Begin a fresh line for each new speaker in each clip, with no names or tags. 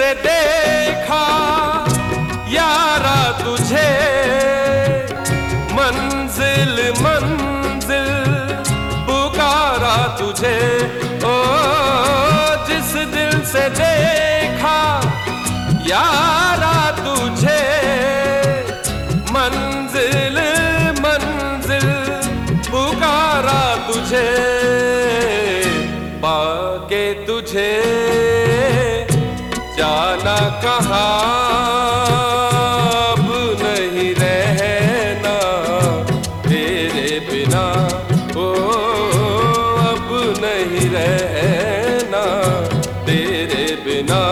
से देखा, यारा तुझे। मंजिल मंजिल पुकारा तुझे। ओ, जिस दिल से देखा, यारा तुझे। मंजिल मंजिल पुकारा तुझे। पाके तुझे। कहा नहीं रहना तेरे बिना। ओ नहीं रहना तेरे बिना।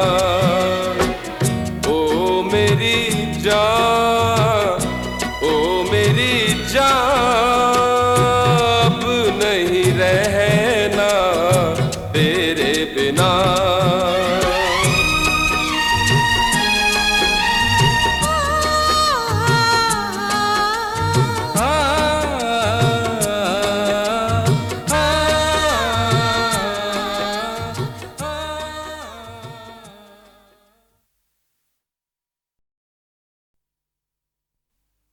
ओ मेरी जा मेरी